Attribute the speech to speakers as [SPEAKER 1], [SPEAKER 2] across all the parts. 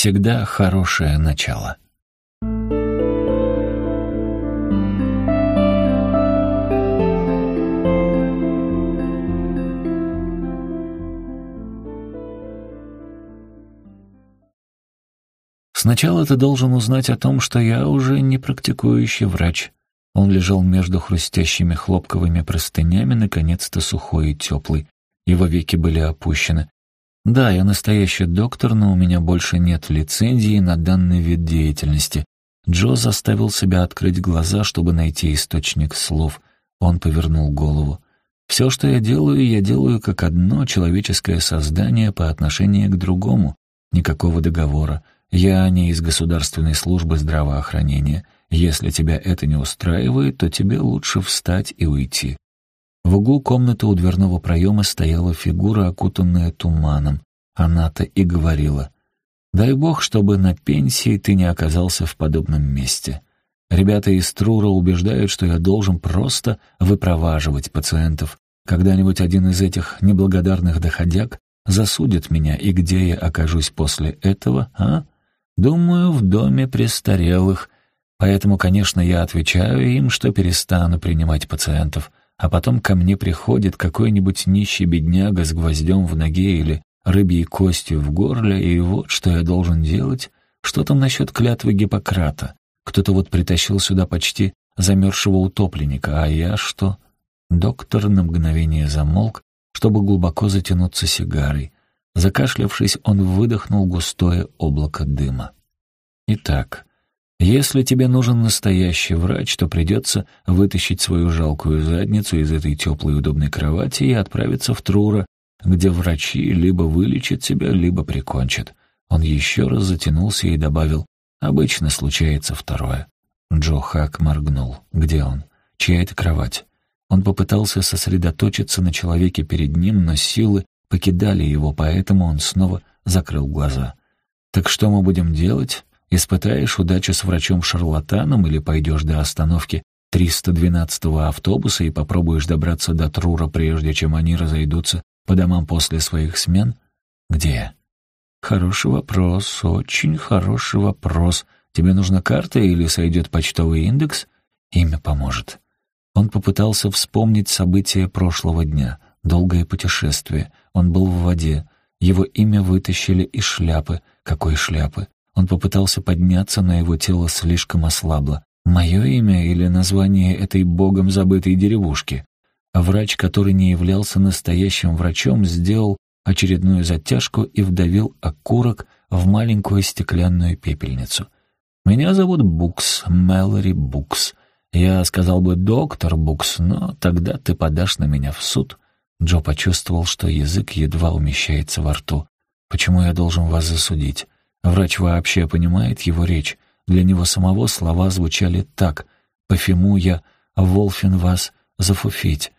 [SPEAKER 1] всегда хорошее начало. Сначала ты должен узнать о том, что я уже не практикующий врач. Он лежал между хрустящими хлопковыми простынями, наконец-то сухой и теплый. Его веки были опущены. Да, я настоящий доктор, но у меня больше нет лицензии на данный вид деятельности. Джо заставил себя открыть глаза, чтобы найти источник слов. Он повернул голову. Все, что я делаю, я делаю как одно человеческое создание по отношению к другому. Никакого договора. Я не из государственной службы здравоохранения. Если тебя это не устраивает, то тебе лучше встать и уйти». В углу комнаты у дверного проема стояла фигура, окутанная туманом. Она-то и говорила. «Дай бог, чтобы на пенсии ты не оказался в подобном месте. Ребята из Трура убеждают, что я должен просто выпроваживать пациентов. Когда-нибудь один из этих неблагодарных доходяг засудит меня, и где я окажусь после этого, а?» Думаю, в доме престарелых. Поэтому, конечно, я отвечаю им, что перестану принимать пациентов. А потом ко мне приходит какой-нибудь нищий бедняга с гвоздем в ноге или рыбьей костью в горле, и вот что я должен делать. Что там насчет клятвы Гиппократа? Кто-то вот притащил сюда почти замерзшего утопленника, а я что? Доктор на мгновение замолк, чтобы глубоко затянуться сигарой. Закашлявшись, он выдохнул густое облако дыма. «Итак, если тебе нужен настоящий врач, то придется вытащить свою жалкую задницу из этой теплой удобной кровати и отправиться в Трура, где врачи либо вылечат тебя, либо прикончат». Он еще раз затянулся и добавил «Обычно случается второе». Джо Хак моргнул. «Где он? Чья это кровать?» Он попытался сосредоточиться на человеке перед ним, но силы покидали его, поэтому он снова закрыл глаза. «Так что мы будем делать? Испытаешь удачу с врачом-шарлатаном или пойдешь до остановки 312-го автобуса и попробуешь добраться до Трура, прежде чем они разойдутся по домам после своих смен? Где?» «Хороший вопрос, очень хороший вопрос. Тебе нужна карта или сойдет почтовый индекс? Имя поможет». Он попытался вспомнить события прошлого дня — Долгое путешествие. Он был в воде. Его имя вытащили из шляпы. Какой шляпы? Он попытался подняться, но его тело слишком ослабло. Мое имя или название этой богом забытой деревушки? Врач, который не являлся настоящим врачом, сделал очередную затяжку и вдавил окурок в маленькую стеклянную пепельницу. «Меня зовут Букс, Мэлори Букс. Я сказал бы доктор Букс, но тогда ты подашь на меня в суд». Джо почувствовал, что язык едва умещается во рту. «Почему я должен вас засудить? Врач вообще понимает его речь. Для него самого слова звучали так. «Пофиму я, Волфин вас зафуфить».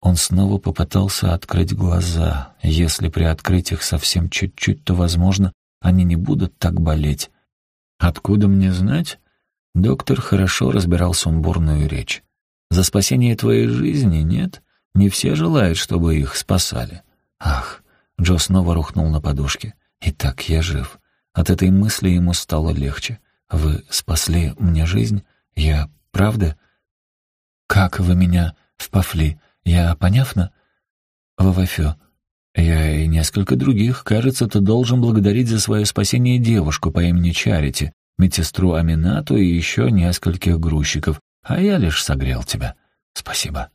[SPEAKER 1] Он снова попытался открыть глаза. Если приоткрыть их совсем чуть-чуть, то, возможно, они не будут так болеть. «Откуда мне знать?» Доктор хорошо разбирал сумбурную речь. «За спасение твоей жизни, нет?» Не все желают, чтобы их спасали. Ах, Джо снова рухнул на подушке. Итак, я жив. От этой мысли ему стало легче. Вы спасли мне жизнь? Я правда? Как вы меня впафли? Я понятно? Вавафё. Я и несколько других. Кажется, ты должен благодарить за свое спасение девушку по имени Чарити, медсестру Аминату и еще нескольких грузчиков, а я лишь согрел тебя. Спасибо.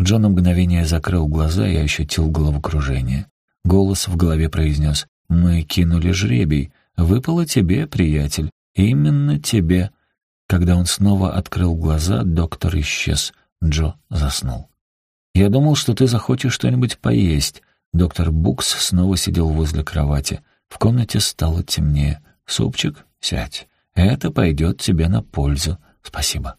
[SPEAKER 1] Джон мгновение закрыл глаза и ощутил головокружение. Голос в голове произнес «Мы кинули жребий. Выпало тебе, приятель. Именно тебе». Когда он снова открыл глаза, доктор исчез. Джо заснул. «Я думал, что ты захочешь что-нибудь поесть». Доктор Букс снова сидел возле кровати. В комнате стало темнее. «Супчик? Сядь. Это пойдет тебе на пользу. Спасибо».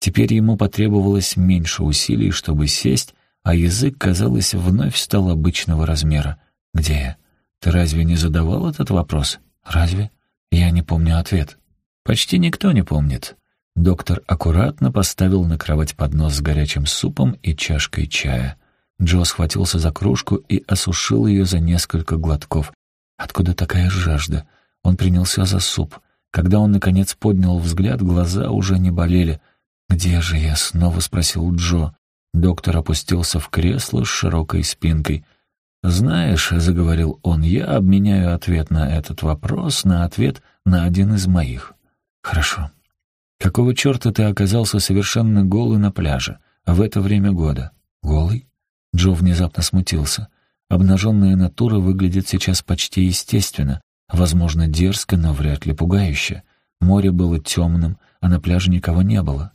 [SPEAKER 1] Теперь ему потребовалось меньше усилий, чтобы сесть, а язык, казалось, вновь стал обычного размера. «Где я? Ты разве не задавал этот вопрос? Разве? Я не помню ответ». «Почти никто не помнит». Доктор аккуратно поставил на кровать поднос с горячим супом и чашкой чая. Джо схватился за кружку и осушил ее за несколько глотков. Откуда такая жажда? Он принялся за суп. Когда он, наконец, поднял взгляд, глаза уже не болели. «Где же я?» — снова спросил Джо. Доктор опустился в кресло с широкой спинкой. «Знаешь», — заговорил он, — «я обменяю ответ на этот вопрос на ответ на один из моих». «Хорошо. Какого черта ты оказался совершенно голый на пляже в это время года?» «Голый?» Джо внезапно смутился. Обнаженная натура выглядит сейчас почти естественно, возможно, дерзко, но вряд ли пугающе. Море было темным, а на пляже никого не было.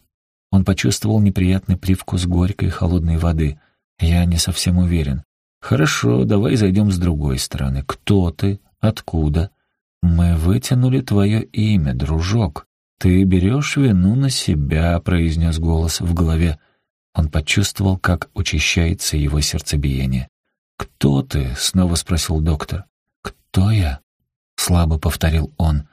[SPEAKER 1] Он почувствовал неприятный привкус горькой холодной воды. Я не совсем уверен. «Хорошо, давай зайдем с другой стороны. Кто ты? Откуда?» «Мы вытянули твое имя, дружок. Ты берешь вину на себя», — произнес голос в голове. Он почувствовал, как учащается его сердцебиение. «Кто ты?» — снова спросил доктор. «Кто я?» — слабо повторил он.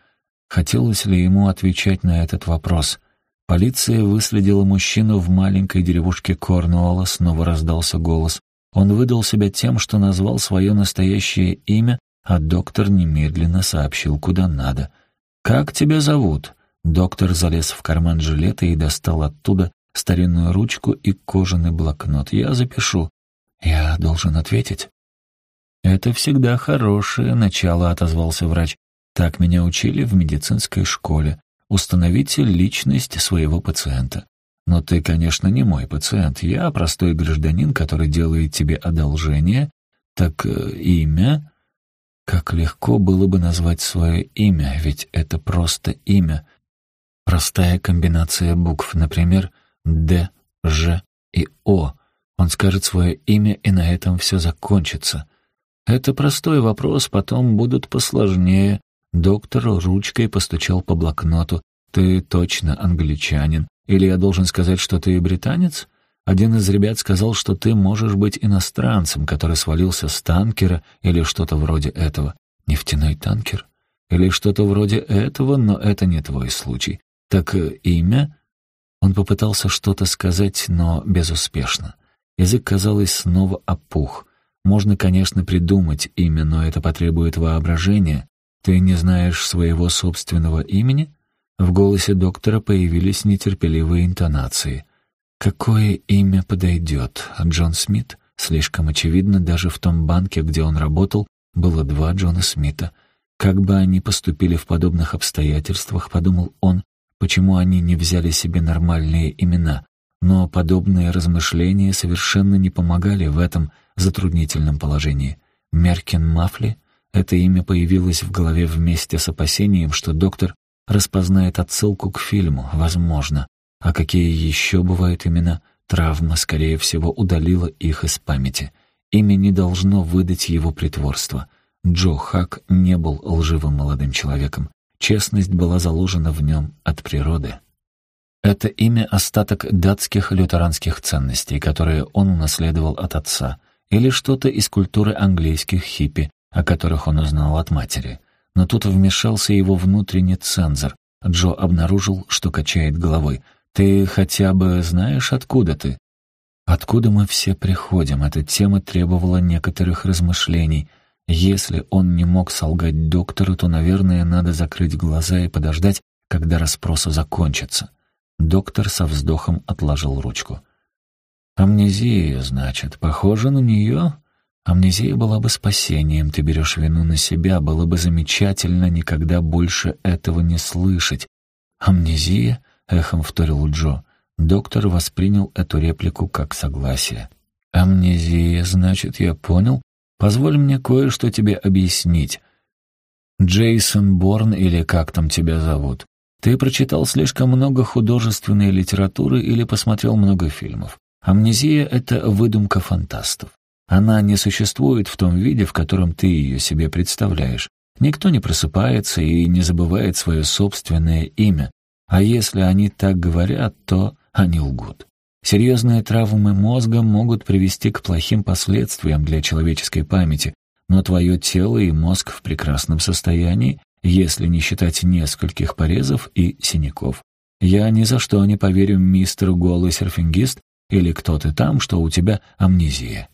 [SPEAKER 1] Хотелось ли ему отвечать на этот вопрос? Полиция выследила мужчину в маленькой деревушке Корнуолла, снова раздался голос. Он выдал себя тем, что назвал свое настоящее имя, а доктор немедленно сообщил, куда надо. «Как тебя зовут?» Доктор залез в карман жилета и достал оттуда старинную ручку и кожаный блокнот. «Я запишу». «Я должен ответить?» «Это всегда хорошее начало», — отозвался врач. «Так меня учили в медицинской школе. Установите личность своего пациента. Но ты, конечно, не мой пациент. Я простой гражданин, который делает тебе одолжение. Так э, имя? Как легко было бы назвать свое имя, ведь это просто имя. Простая комбинация букв, например, Д, Ж и О. Он скажет свое имя, и на этом все закончится. Это простой вопрос, потом будут посложнее. Доктор ручкой постучал по блокноту. «Ты точно англичанин. Или я должен сказать, что ты британец?» Один из ребят сказал, что ты можешь быть иностранцем, который свалился с танкера или что-то вроде этого. Нефтяной танкер? Или что-то вроде этого, но это не твой случай. Так э, имя? Он попытался что-то сказать, но безуспешно. Язык, казалось, снова опух. Можно, конечно, придумать имя, но это потребует воображения. «Ты не знаешь своего собственного имени?» В голосе доктора появились нетерпеливые интонации. «Какое имя подойдет? Джон Смит?» Слишком очевидно, даже в том банке, где он работал, было два Джона Смита. Как бы они поступили в подобных обстоятельствах, подумал он, почему они не взяли себе нормальные имена. Но подобные размышления совершенно не помогали в этом затруднительном положении. Меркин Мафли — это имя появилось в голове вместе с опасением, что доктор распознает отсылку к фильму, возможно. А какие еще бывают имена? Травма, скорее всего, удалила их из памяти. Имя не должно выдать его притворство. Джо Хак не был лживым молодым человеком. Честность была заложена в нем от природы. Это имя — остаток датских лютеранских ценностей, которые он унаследовал от отца, или что-то из культуры английских хиппи, о которых он узнал от матери. Но тут вмешался его внутренний цензор. Джо обнаружил, что качает головой. «Ты хотя бы знаешь, откуда ты?» «Откуда мы все приходим?» Эта тема требовала некоторых размышлений. Если он не мог солгать доктору, то, наверное, надо закрыть глаза и подождать, когда расспросы закончатся. Доктор со вздохом отложил ручку. «Амнезия, значит. Похоже на нее?» Амнезия была бы спасением, ты берешь вину на себя, было бы замечательно никогда больше этого не слышать. Амнезия? — эхом вторил Джо. Доктор воспринял эту реплику как согласие. «Амнезия, значит, я понял. Позволь мне кое-что тебе объяснить. Джейсон Борн или как там тебя зовут? Ты прочитал слишком много художественной литературы или посмотрел много фильмов. Амнезия — это выдумка фантастов. Она не существует в том виде, в котором ты ее себе представляешь. Никто не просыпается и не забывает свое собственное имя. А если они так говорят, то они лгут. Серьезные травмы мозга могут привести к плохим последствиям для человеческой памяти, но твое тело и мозг в прекрасном состоянии, если не считать нескольких порезов и синяков. Я ни за что не поверю мистеру голый серфингист или кто-то там, что у тебя амнезия.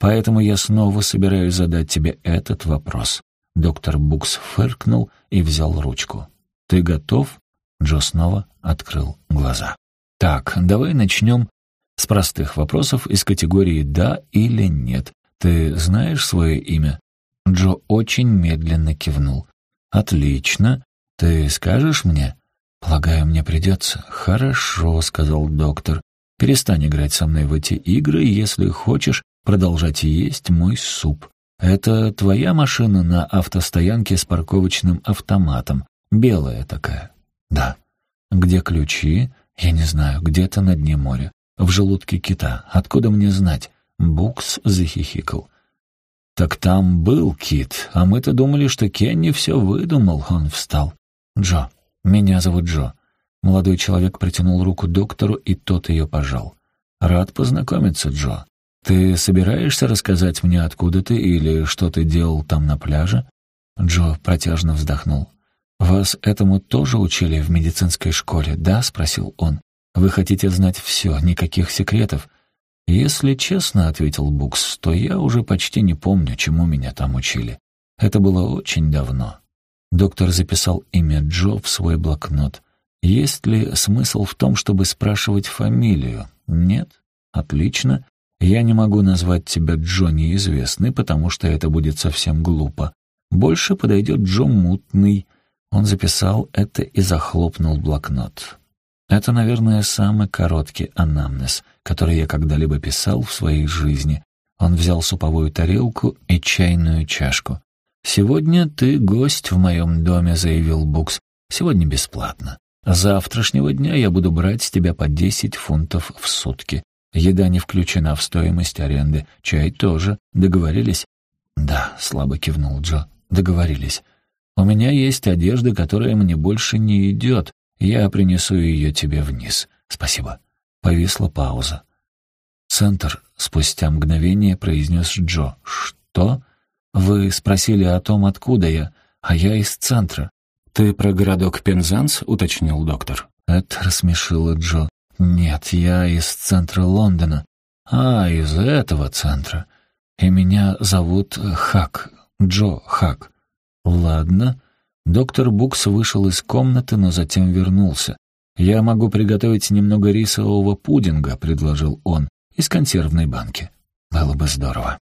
[SPEAKER 1] Поэтому я снова собираюсь задать тебе этот вопрос. Доктор Букс фыркнул и взял ручку. «Ты готов?» Джо снова открыл глаза. «Так, давай начнем с простых вопросов из категории «да» или «нет». Ты знаешь свое имя?» Джо очень медленно кивнул. «Отлично. Ты скажешь мне?» «Полагаю, мне придется». «Хорошо», — сказал доктор. «Перестань играть со мной в эти игры, если хочешь продолжать есть мой суп. Это твоя машина на автостоянке с парковочным автоматом. Белая такая». «Да». «Где ключи?» «Я не знаю, где-то на дне моря. В желудке кита. Откуда мне знать?» Букс захихикал. «Так там был кит, а мы-то думали, что Кенни все выдумал», — он встал. «Джо, меня зовут Джо». Молодой человек протянул руку доктору, и тот ее пожал. «Рад познакомиться, Джо. Ты собираешься рассказать мне, откуда ты или что ты делал там на пляже?» Джо протяжно вздохнул. «Вас этому тоже учили в медицинской школе, да?» — спросил он. «Вы хотите знать все, никаких секретов?» «Если честно», — ответил Букс, — «то я уже почти не помню, чему меня там учили. Это было очень давно». Доктор записал имя Джо в свой блокнот. «Есть ли смысл в том, чтобы спрашивать фамилию?» «Нет?» «Отлично. Я не могу назвать тебя Джо неизвестный, потому что это будет совсем глупо. Больше подойдет Джо Мутный». Он записал это и захлопнул блокнот. Это, наверное, самый короткий анамнез, который я когда-либо писал в своей жизни. Он взял суповую тарелку и чайную чашку. «Сегодня ты гость в моем доме», — заявил Букс. «Сегодня бесплатно. Завтрашнего дня я буду брать с тебя по десять фунтов в сутки. Еда не включена в стоимость аренды. Чай тоже. Договорились?» «Да», — слабо кивнул Джо. «Договорились. У меня есть одежда, которая мне больше не идет. Я принесу ее тебе вниз. Спасибо». Повисла пауза. «Центр», — спустя мгновение произнес Джо. «Что?» «Вы спросили о том, откуда я, а я из центра». «Ты про городок Пензанс?» — уточнил доктор. Это рассмешило Джо. «Нет, я из центра Лондона». «А, из этого центра. И меня зовут Хак, Джо Хак». «Ладно». Доктор Букс вышел из комнаты, но затем вернулся. «Я могу приготовить немного рисового пудинга», — предложил он, — «из консервной банки». «Было бы здорово».